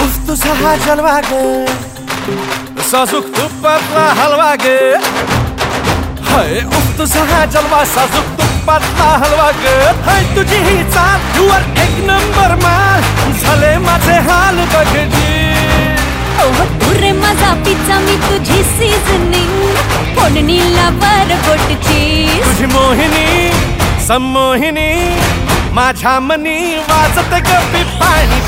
उफ तुझा हा जलवा ग साजूक तुपातला हलवा ग हाय उफ तुझा हा जलवा साजूक तुपातला हलवा ग हाय तुझी ही चाल युअर एक नंबर माल झाले माझे हाल बघजी ओह तू रे माझा पिझ्झा मी तुझी सीझनिंग फोडणीला वर बोटची तुझी मोहिनी संमोहिनी माझ्या मनी वाजत गपी पाणी।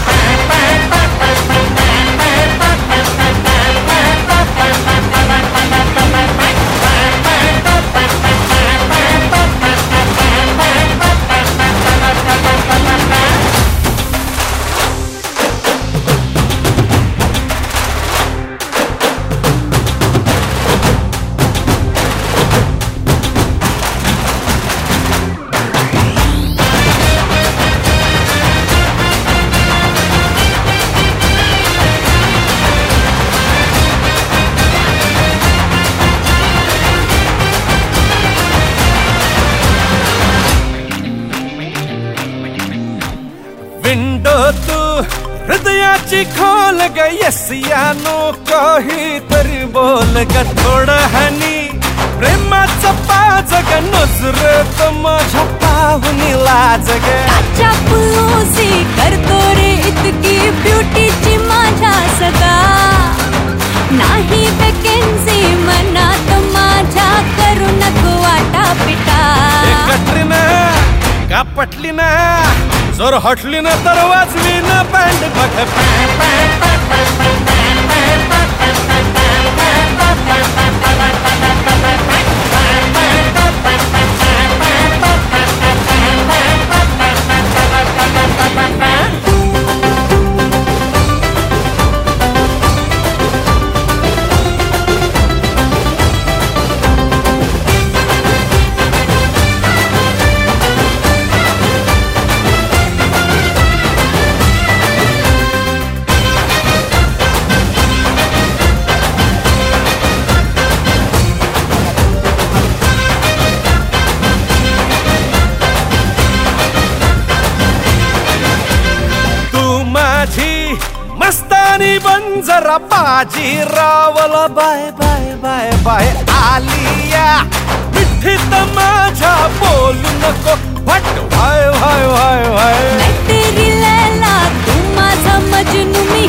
तू हृदयाची खोल ग यसियानो काहीतरी बोल ग थोडं हनी। प्रेमाचं पाज ग नजरेत माझ्या पाहुनी लाज ग। काच्या पुलोसी करतो रे इतकी ब्युटीची माझ्या सदा। नाही वॅकेन्सी मनात माझ्या करू नको वाटा पिटा। कटरीना का पटली ना जर हटली ना तर वाजवी ना बँड बघ मस्तानी बंजरा बाजी रावला बाय बाय बाय बाय आलिया। मिठीत माझ्या बोलू नको भट वाय वाय वाय वाय तेरी लैला तू माझा मजनू मी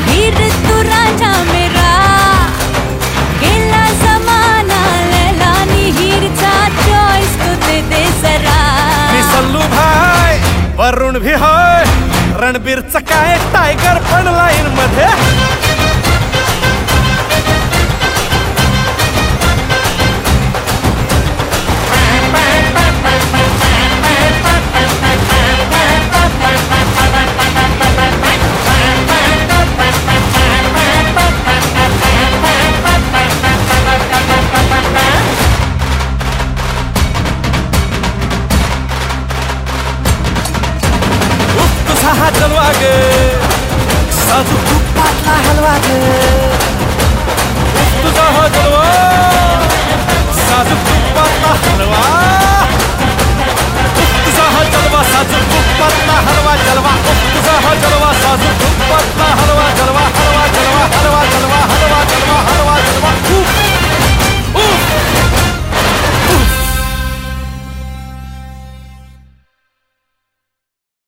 हलवा के साधु तू पतला हलवा के